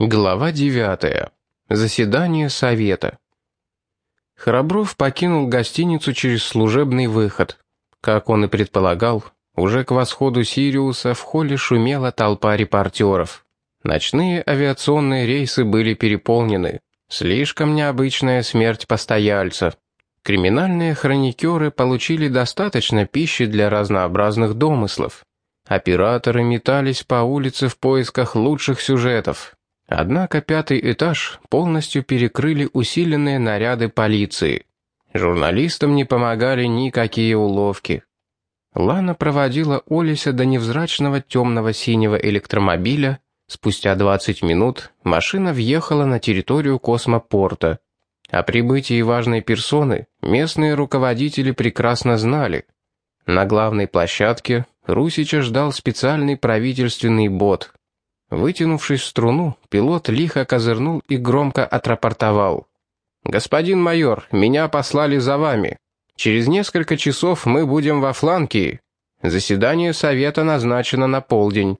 Глава 9. Заседание совета. Храбров покинул гостиницу через служебный выход. Как он и предполагал, уже к восходу Сириуса в холле шумела толпа репортеров. Ночные авиационные рейсы были переполнены. Слишком необычная смерть постояльца. Криминальные хроникеры получили достаточно пищи для разнообразных домыслов. Операторы метались по улице в поисках лучших сюжетов. Однако пятый этаж полностью перекрыли усиленные наряды полиции. Журналистам не помогали никакие уловки. Лана проводила Олеся до невзрачного темного синего электромобиля. Спустя 20 минут машина въехала на территорию космопорта. О прибытии важной персоны местные руководители прекрасно знали. На главной площадке Русича ждал специальный правительственный бот. Вытянувшись в струну, пилот лихо козырнул и громко отрапортовал. «Господин майор, меня послали за вами. Через несколько часов мы будем во Фланкии. Заседание совета назначено на полдень.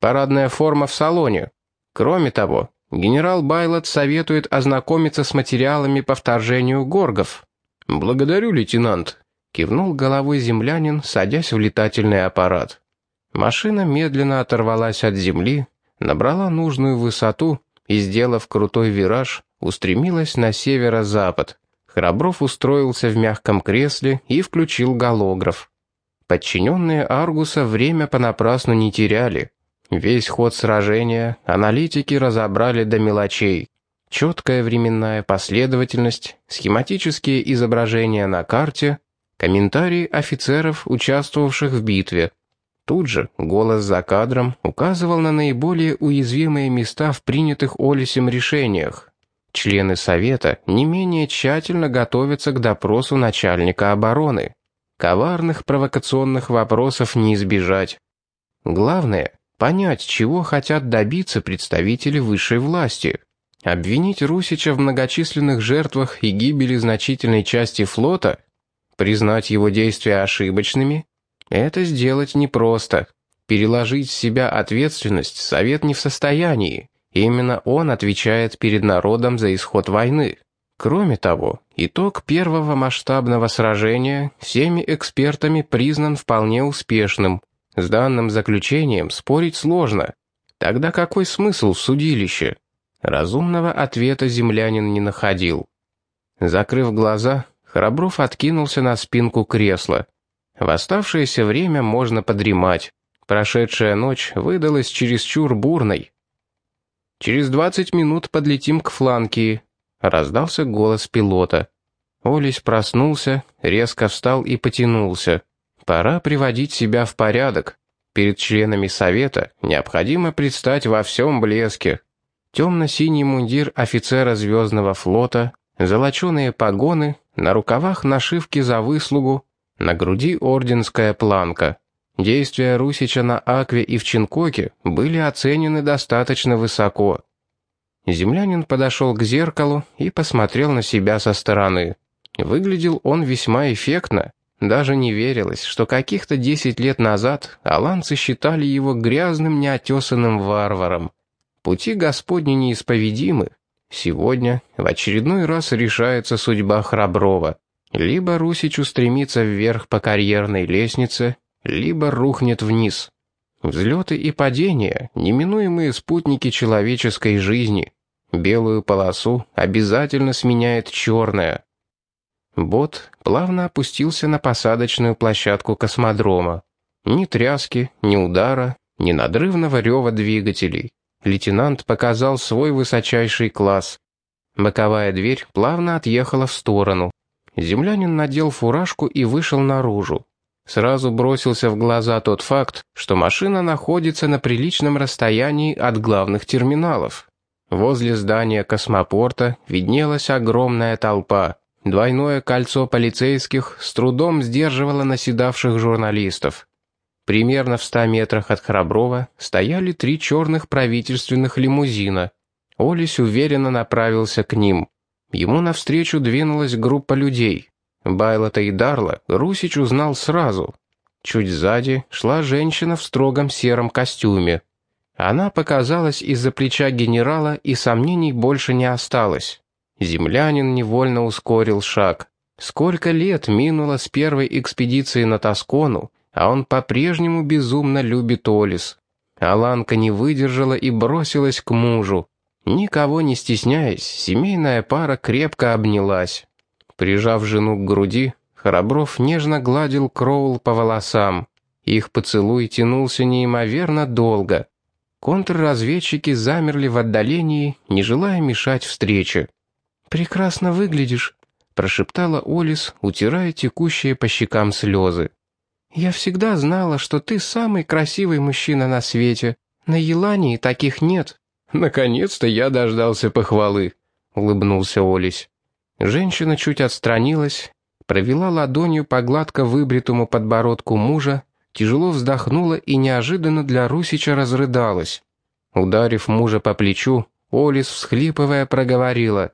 Парадная форма в салоне. Кроме того, генерал Байлот советует ознакомиться с материалами по вторжению горгов». «Благодарю, лейтенант», — кивнул головой землянин, садясь в летательный аппарат. Машина медленно оторвалась от земли, набрала нужную высоту и, сделав крутой вираж, устремилась на северо-запад. Храбров устроился в мягком кресле и включил голограф. Подчиненные Аргуса время понапрасну не теряли. Весь ход сражения аналитики разобрали до мелочей. Четкая временная последовательность, схематические изображения на карте, комментарии офицеров, участвовавших в битве. Тут же голос за кадром указывал на наиболее уязвимые места в принятых Олисем решениях. Члены Совета не менее тщательно готовятся к допросу начальника обороны. Коварных провокационных вопросов не избежать. Главное — понять, чего хотят добиться представители высшей власти. Обвинить Русича в многочисленных жертвах и гибели значительной части флота, признать его действия ошибочными это сделать непросто. Переложить с себя ответственность Совет не в состоянии. Именно он отвечает перед народом за исход войны. Кроме того, итог первого масштабного сражения всеми экспертами признан вполне успешным. С данным заключением спорить сложно. Тогда какой смысл судилище? Разумного ответа землянин не находил. Закрыв глаза, Храбров откинулся на спинку кресла. В оставшееся время можно подремать. Прошедшая ночь выдалась чересчур бурной. «Через двадцать минут подлетим к фланке», — раздался голос пилота. Олесь проснулся, резко встал и потянулся. Пора приводить себя в порядок. Перед членами совета необходимо предстать во всем блеске. Темно-синий мундир офицера Звездного флота, золоченые погоны, на рукавах нашивки за выслугу, на груди орденская планка. Действия Русича на Акве и в Чинкоке были оценены достаточно высоко. Землянин подошел к зеркалу и посмотрел на себя со стороны. Выглядел он весьма эффектно. Даже не верилось, что каких-то десять лет назад аланцы считали его грязным неотесанным варваром. Пути Господни неисповедимы. Сегодня в очередной раз решается судьба Храброва. Либо Русич устремится вверх по карьерной лестнице, либо рухнет вниз. Взлеты и падения — неминуемые спутники человеческой жизни. Белую полосу обязательно сменяет черная. Бот плавно опустился на посадочную площадку космодрома. Ни тряски, ни удара, ни надрывного рева двигателей. Лейтенант показал свой высочайший класс. Боковая дверь плавно отъехала в сторону. Землянин надел фуражку и вышел наружу. Сразу бросился в глаза тот факт, что машина находится на приличном расстоянии от главных терминалов. Возле здания космопорта виднелась огромная толпа. Двойное кольцо полицейских с трудом сдерживало наседавших журналистов. Примерно в ста метрах от Храброва стояли три черных правительственных лимузина. Олесь уверенно направился к ним. Ему навстречу двинулась группа людей. Байлота и Дарла Русич узнал сразу. Чуть сзади шла женщина в строгом сером костюме. Она показалась из-за плеча генерала, и сомнений больше не осталось. Землянин невольно ускорил шаг. Сколько лет минуло с первой экспедиции на Тоскону, а он по-прежнему безумно любит Олис. Аланка не выдержала и бросилась к мужу. Никого не стесняясь, семейная пара крепко обнялась. Прижав жену к груди, Храбров нежно гладил Кроул по волосам. Их поцелуй тянулся неимоверно долго. Контрразведчики замерли в отдалении, не желая мешать встрече. «Прекрасно выглядишь», — прошептала Олис, утирая текущие по щекам слезы. «Я всегда знала, что ты самый красивый мужчина на свете. На Елании таких нет». «Наконец-то я дождался похвалы», — улыбнулся Олис. Женщина чуть отстранилась, провела ладонью по гладко выбритому подбородку мужа, тяжело вздохнула и неожиданно для Русича разрыдалась. Ударив мужа по плечу, Олис, всхлипывая, проговорила.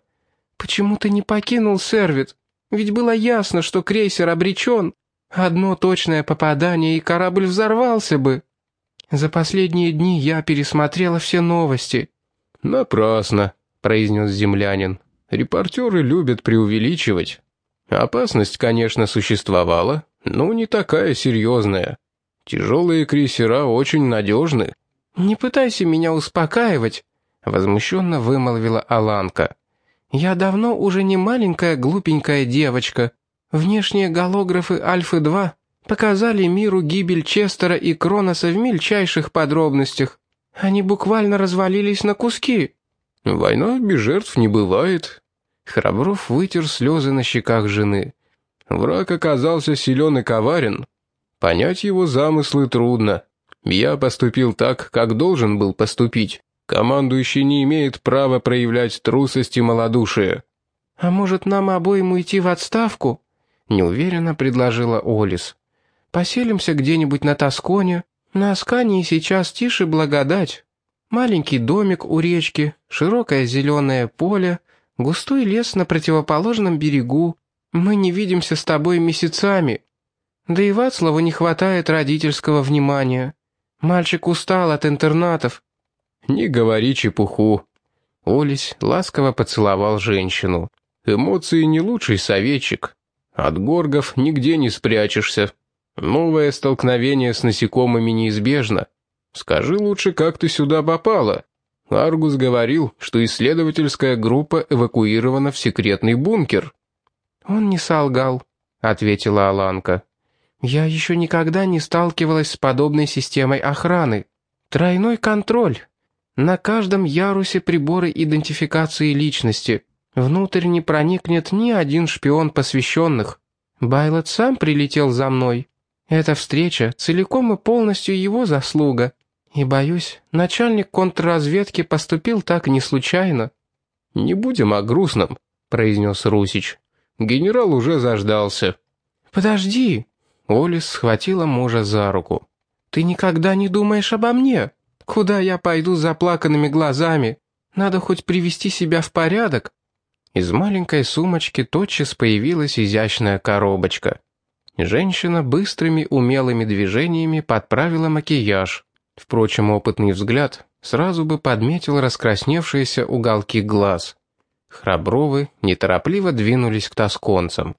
«Почему ты не покинул сервит? Ведь было ясно, что крейсер обречен. Одно точное попадание, и корабль взорвался бы. За последние дни я пересмотрела все новости». «Напрасно», — произнес землянин. «Репортеры любят преувеличивать. Опасность, конечно, существовала, но не такая серьезная. Тяжелые крейсера очень надежны». «Не пытайся меня успокаивать», — возмущенно вымолвила Аланка. Я давно уже не маленькая глупенькая девочка. Внешние голографы Альфы-2 показали миру гибель Честера и Кроноса в мельчайших подробностях. Они буквально развалились на куски. Война без жертв не бывает. Храбров вытер слезы на щеках жены. Враг оказался силен и коварен. Понять его замыслы трудно. Я поступил так, как должен был поступить. Командующий не имеет права проявлять трусость и малодушие». «А может, нам обоим уйти в отставку?» — неуверенно предложила Олис. «Поселимся где-нибудь на Тосконе. На Аскании сейчас тише благодать. Маленький домик у речки, широкое зеленое поле, густой лес на противоположном берегу. Мы не видимся с тобой месяцами. Да и Вацлаву не хватает родительского внимания. Мальчик устал от интернатов, «Не говори чепуху». Олесь ласково поцеловал женщину. «Эмоции не лучший советчик. От горгов нигде не спрячешься. Новое столкновение с насекомыми неизбежно. Скажи лучше, как ты сюда попала?» Аргус говорил, что исследовательская группа эвакуирована в секретный бункер. «Он не солгал», — ответила Аланка. «Я еще никогда не сталкивалась с подобной системой охраны. Тройной контроль. На каждом ярусе приборы идентификации личности. Внутрь не проникнет ни один шпион посвященных. Байлот сам прилетел за мной. Эта встреча целиком и полностью его заслуга. И, боюсь, начальник контрразведки поступил так не случайно». «Не будем о грустном», — произнес Русич. «Генерал уже заждался». «Подожди!» — Олис схватила мужа за руку. «Ты никогда не думаешь обо мне?» Куда я пойду с заплаканными глазами? Надо хоть привести себя в порядок». Из маленькой сумочки тотчас появилась изящная коробочка. Женщина быстрыми умелыми движениями подправила макияж. Впрочем, опытный взгляд сразу бы подметил раскрасневшиеся уголки глаз. Храбровы неторопливо двинулись к тосконцам.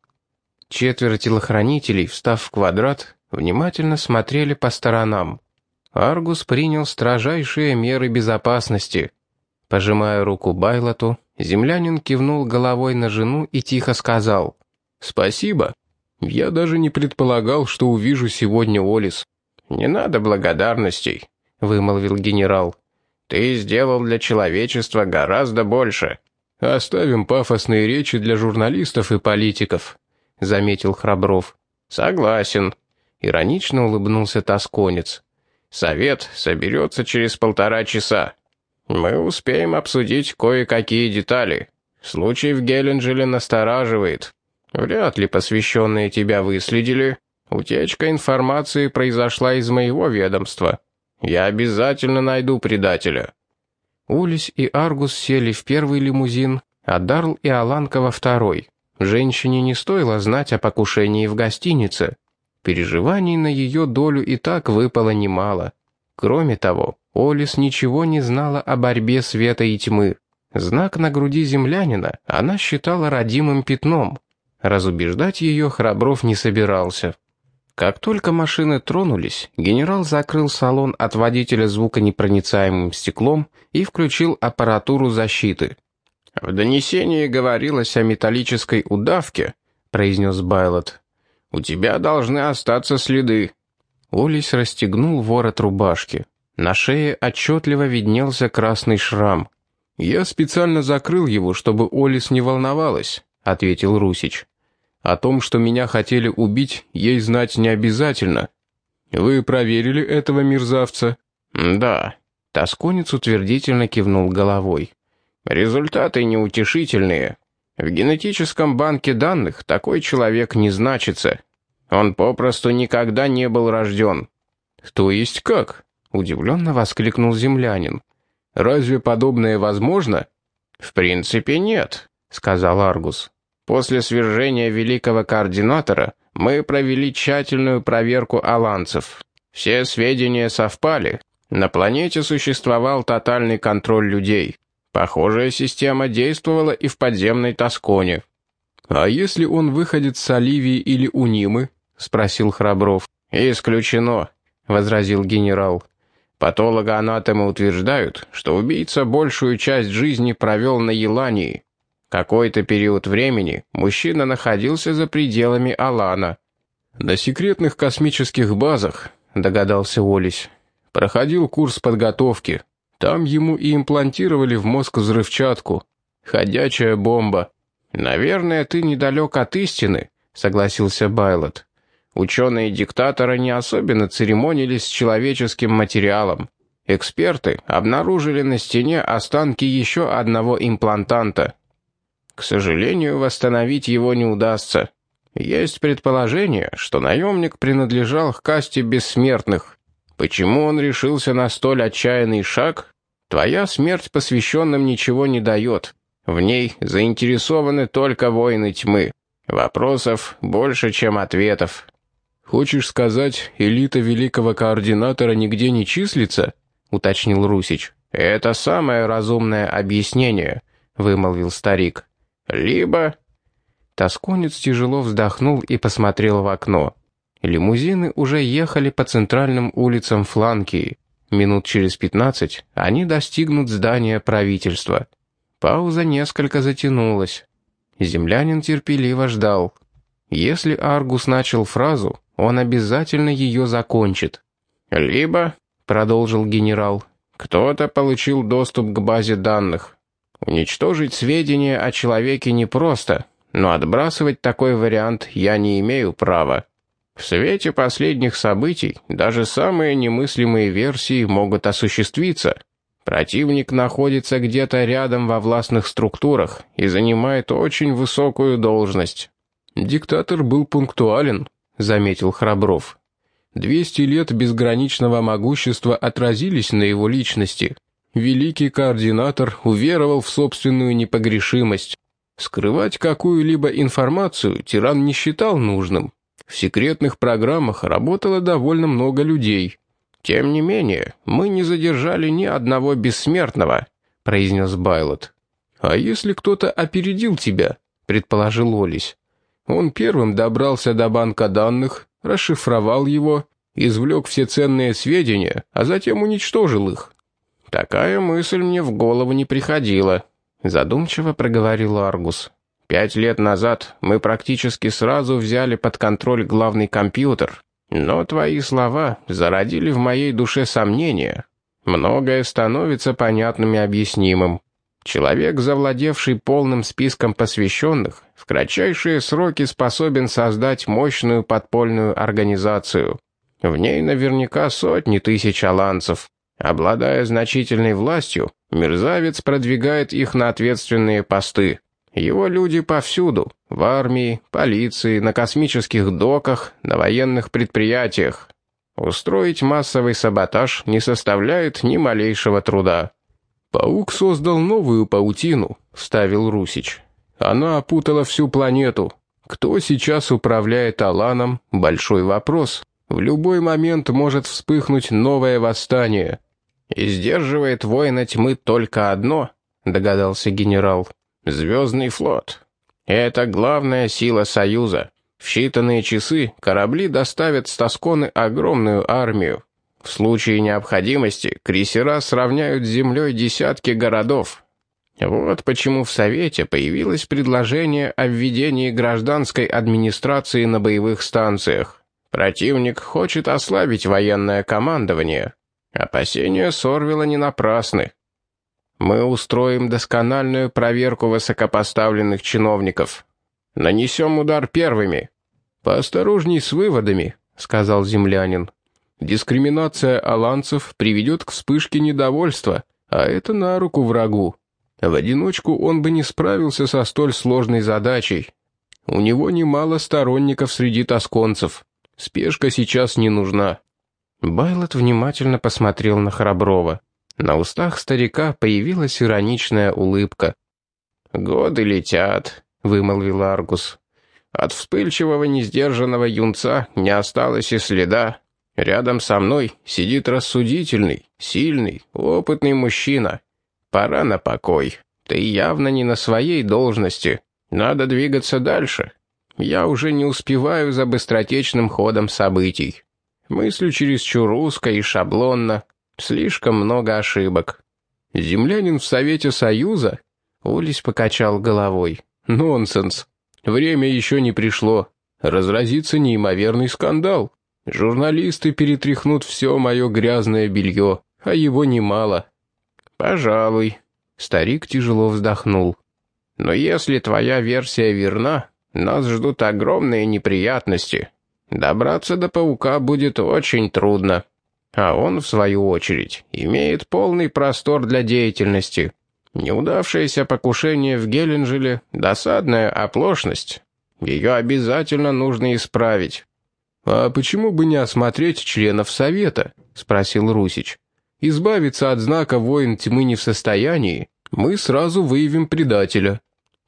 Четверо телохранителей, встав в квадрат, внимательно смотрели по сторонам. Аргус принял строжайшие меры безопасности. Пожимая руку Байлоту, землянин кивнул головой на жену и тихо сказал «Спасибо. Я даже не предполагал, что увижу сегодня Олис». «Не надо благодарностей», — вымолвил генерал. «Ты сделал для человечества гораздо больше». «Оставим пафосные речи для журналистов и политиков», — заметил Храбров. «Согласен», — иронично улыбнулся тосконец. Совет соберется через полтора часа. Мы успеем обсудить кое-какие детали. Случай в Геленджеле настораживает. Вряд ли посвященные тебя выследили. Утечка информации произошла из моего ведомства. Я обязательно найду предателя». Улис и Аргус сели в первый лимузин, а Дарл и Аланка во второй. Женщине не стоило знать о покушении в гостинице. Переживаний на ее долю и так выпало немало. Кроме того, Олис ничего не знала о борьбе света и тьмы. Знак на груди землянина она считала родимым пятном. Разубеждать ее Храбров не собирался. Как только машины тронулись, генерал закрыл салон от водителя звуконепроницаемым стеклом и включил аппаратуру защиты. «В донесении говорилось о металлической удавке», — произнес Байлот. «У тебя должны остаться следы». Олесь расстегнул ворот рубашки. На шее отчетливо виднелся красный шрам. «Я специально закрыл его, чтобы Олис не волновалась», — ответил Русич. О том, что меня хотели убить, ей знать не обязательно. Вы проверили этого мерзавца? Да. Тосконец утвердительно кивнул головой. Результаты неутешительные. В генетическом банке данных такой человек не значится. Он попросту никогда не был рожден. То есть как? Удивленно воскликнул землянин. Разве подобное возможно? В принципе нет, сказал Аргус. После свержения великого координатора мы провели тщательную проверку аланцев. Все сведения совпали. На планете существовал тотальный контроль людей. Похожая система действовала и в подземной Тосконе. «А если он выходит с Оливии или Унимы?» — спросил Храбров. «Исключено», — возразил генерал. «Патологоанатомы утверждают, что убийца большую часть жизни провел на Елании, какой-то период времени мужчина находился за пределами Алана. «На секретных космических базах», — догадался Олесь, — «проходил курс подготовки. Там ему и имплантировали в мозг взрывчатку. Ходячая бомба». «Наверное, ты недалек от истины», — согласился Байлот. «Ученые диктатора не особенно церемонились с человеческим материалом. Эксперты обнаружили на стене останки еще одного имплантанта. К сожалению, восстановить его не удастся. Есть предположение, что наемник принадлежал к касте бессмертных. Почему он решился на столь отчаянный шаг? Твоя смерть посвященным ничего не дает. В ней заинтересованы только воины тьмы. Вопросов больше, чем ответов. «Хочешь сказать, элита великого координатора нигде не числится?» — уточнил Русич. «Это самое разумное объяснение», — вымолвил старик. Либо...» Тосконец тяжело вздохнул и посмотрел в окно. Лимузины уже ехали по центральным улицам Фланкии. Минут через пятнадцать они достигнут здания правительства. Пауза несколько затянулась. Землянин терпеливо ждал. Если Аргус начал фразу, он обязательно ее закончит. «Либо», — продолжил генерал, — «кто-то получил доступ к базе данных. Уничтожить сведения о человеке непросто, но отбрасывать такой вариант я не имею права. В свете последних событий даже самые немыслимые версии могут осуществиться. Противник находится где-то рядом во властных структурах и занимает очень высокую должность. «Диктатор был пунктуален», — заметил Храбров. «Двести лет безграничного могущества отразились на его личности». Великий координатор уверовал в собственную непогрешимость. Скрывать какую-либо информацию тиран не считал нужным. В секретных программах работало довольно много людей. «Тем не менее, мы не задержали ни одного бессмертного», — произнес Байлот. «А если кто-то опередил тебя?» — предположил Олесь. Он первым добрался до банка данных, расшифровал его, извлек все ценные сведения, а затем уничтожил их. «Такая мысль мне в голову не приходила», — задумчиво проговорил Аргус. «Пять лет назад мы практически сразу взяли под контроль главный компьютер, но твои слова зародили в моей душе сомнения. Многое становится понятным и объяснимым. Человек, завладевший полным списком посвященных, в кратчайшие сроки способен создать мощную подпольную организацию. В ней наверняка сотни тысяч аланцев. Обладая значительной властью, мерзавец продвигает их на ответственные посты. Его люди повсюду – в армии, полиции, на космических доках, на военных предприятиях. Устроить массовый саботаж не составляет ни малейшего труда. «Паук создал новую паутину», — вставил Русич. «Она опутала всю планету. Кто сейчас управляет Аланом — большой вопрос. В любой момент может вспыхнуть новое восстание». И сдерживает воина тьмы только одно, догадался генерал. Звездный флот. Это главная сила Союза. В считанные часы корабли доставят с Тосконы огромную армию. В случае необходимости крейсера сравняют с землей десятки городов. Вот почему в Совете появилось предложение о введении гражданской администрации на боевых станциях. Противник хочет ослабить военное командование. Опасения Сорвила не напрасны. Мы устроим доскональную проверку высокопоставленных чиновников. Нанесем удар первыми. Поосторожней с выводами, сказал землянин. Дискриминация аланцев приведет к вспышке недовольства, а это на руку врагу. В одиночку он бы не справился со столь сложной задачей. У него немало сторонников среди тосконцев. Спешка сейчас не нужна. Байлот внимательно посмотрел на Храброва. На устах старика появилась ироничная улыбка. «Годы летят», — вымолвил Аргус. «От вспыльчивого, несдержанного юнца не осталось и следа. Рядом со мной сидит рассудительный, сильный, опытный мужчина. Пора на покой. Ты явно не на своей должности. Надо двигаться дальше. Я уже не успеваю за быстротечным ходом событий. Мыслю чересчур узко и шаблонно, Слишком много ошибок. Землянин в Совете Союза? Улис покачал головой. Нонсенс. Время еще не пришло. Разразится неимоверный скандал. Журналисты перетряхнут все мое грязное белье, а его немало. Пожалуй. Старик тяжело вздохнул. Но если твоя версия верна, нас ждут огромные неприятности. Добраться до паука будет очень трудно. А он, в свою очередь, имеет полный простор для деятельности. Неудавшееся покушение в Геленджеле — досадная оплошность. Ее обязательно нужно исправить. «А почему бы не осмотреть членов Совета?» — спросил Русич. «Избавиться от знака «Воин тьмы» не в состоянии, мы сразу выявим предателя.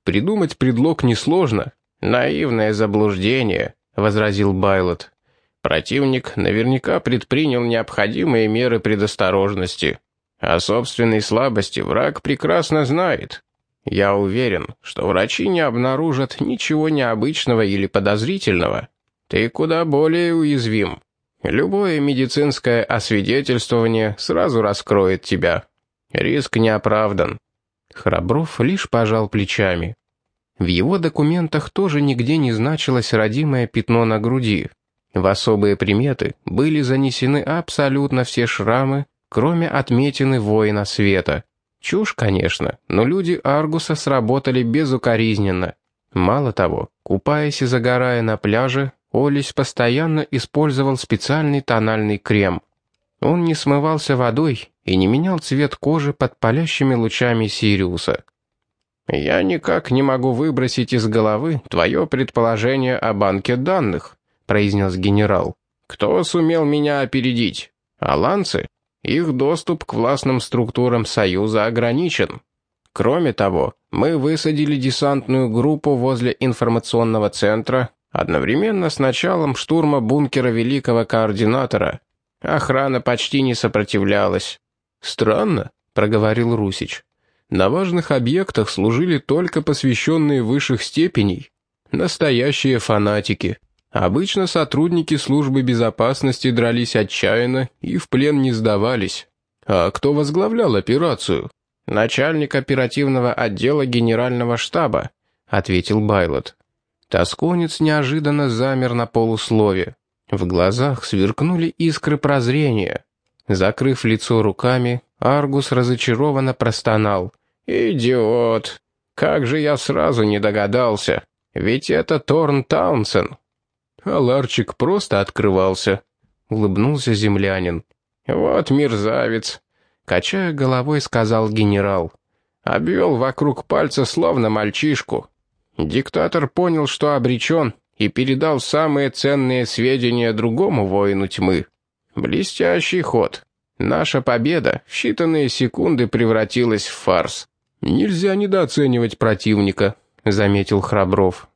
Придумать предлог несложно». «Наивное заблуждение», — возразил Байлот. Противник наверняка предпринял необходимые меры предосторожности. О собственной слабости враг прекрасно знает. Я уверен, что врачи не обнаружат ничего необычного или подозрительного. Ты куда более уязвим. Любое медицинское освидетельствование сразу раскроет тебя. Риск не оправдан. Храбров лишь пожал плечами. В его документах тоже нигде не значилось родимое пятно на груди. В особые приметы были занесены абсолютно все шрамы, кроме отметины воина света. Чушь, конечно, но люди Аргуса сработали безукоризненно. Мало того, купаясь и загорая на пляже, Олесь постоянно использовал специальный тональный крем. Он не смывался водой и не менял цвет кожи под палящими лучами Сириуса. «Я никак не могу выбросить из головы твое предположение о банке данных», произнес генерал. «Кто сумел меня опередить? Аланцы? Их доступ к властным структурам Союза ограничен. Кроме того, мы высадили десантную группу возле информационного центра одновременно с началом штурма бункера Великого Координатора. Охрана почти не сопротивлялась. «Странно», — проговорил Русич. «На важных объектах служили только посвященные высших степеней. Настоящие фанатики». Обычно сотрудники службы безопасности дрались отчаянно и в плен не сдавались. А кто возглавлял операцию? Начальник оперативного отдела генерального штаба, ответил Байлот. Тосконец неожиданно замер на полуслове. В глазах сверкнули искры прозрения. Закрыв лицо руками, Аргус разочарованно простонал. «Идиот! Как же я сразу не догадался! Ведь это Торн Таунсен!» а ларчик просто открывался», — улыбнулся землянин. «Вот мерзавец», — качая головой, сказал генерал. Обвел вокруг пальца словно мальчишку. Диктатор понял, что обречен, и передал самые ценные сведения другому воину тьмы. Блестящий ход. Наша победа в считанные секунды превратилась в фарс. «Нельзя недооценивать противника», — заметил Храбров.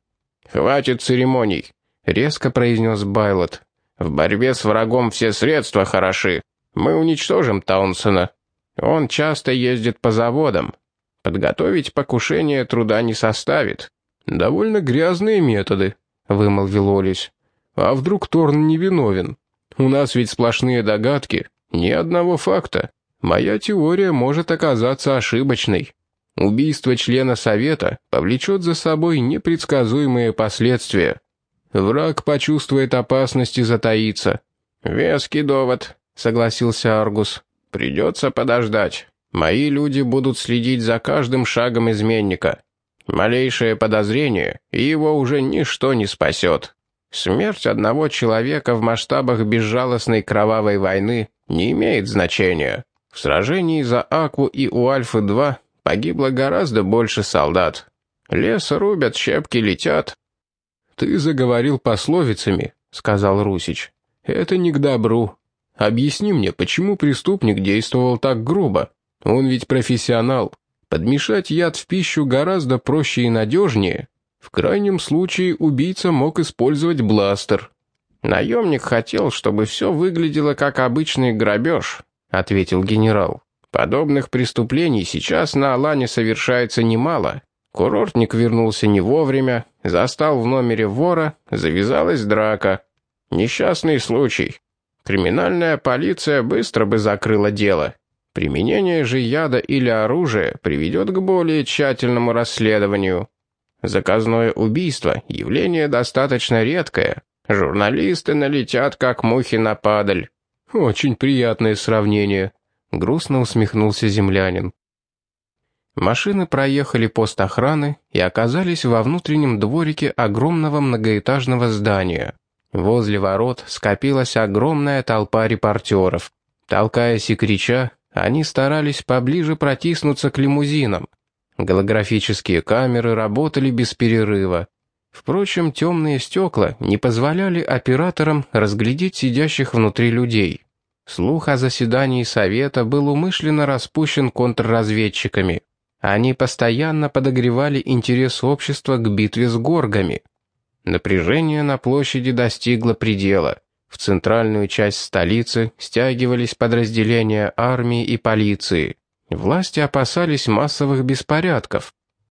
«Хватит церемоний. — резко произнес Байлот. «В борьбе с врагом все средства хороши. Мы уничтожим Таунсона. Он часто ездит по заводам. Подготовить покушение труда не составит. Довольно грязные методы, вымолвил Олесь. А вдруг Торн невиновен? У нас ведь сплошные догадки, ни одного факта. Моя теория может оказаться ошибочной. Убийство члена Совета повлечет за собой непредсказуемые последствия. Враг почувствует опасность и затаится. «Веский довод», — согласился Аргус. «Придется подождать. Мои люди будут следить за каждым шагом изменника. Малейшее подозрение, и его уже ничто не спасет. Смерть одного человека в масштабах безжалостной кровавой войны не имеет значения. В сражении за Акву и у Альфы-2 погибло гораздо больше солдат. Лес рубят, щепки летят. «Ты заговорил пословицами», — сказал Русич. «Это не к добру. Объясни мне, почему преступник действовал так грубо? Он ведь профессионал. Подмешать яд в пищу гораздо проще и надежнее. В крайнем случае убийца мог использовать бластер». «Наемник хотел, чтобы все выглядело как обычный грабеж», — ответил генерал. «Подобных преступлений сейчас на Алане совершается немало. Курортник вернулся не вовремя, застал в номере вора, завязалась драка. Несчастный случай. Криминальная полиция быстро бы закрыла дело. Применение же яда или оружия приведет к более тщательному расследованию. Заказное убийство — явление достаточно редкое, Журналисты налетят, как мухи на падаль. Очень приятное сравнение. Грустно усмехнулся землянин. Машины проехали пост охраны и оказались во внутреннем дворике огромного многоэтажного здания. Возле ворот скопилась огромная толпа репортеров. Толкаясь и крича, они старались поближе протиснуться к лимузинам. Голографические камеры работали без перерыва. Впрочем, темные стекла не позволяли операторам разглядеть сидящих внутри людей. Слух о заседании Совета был умышленно распущен контрразведчиками. Они постоянно подогревали интерес общества к битве с горгами. Напряжение на площади достигло предела. В центральную часть столицы стягивались подразделения армии и полиции. Власти опасались массовых беспорядков,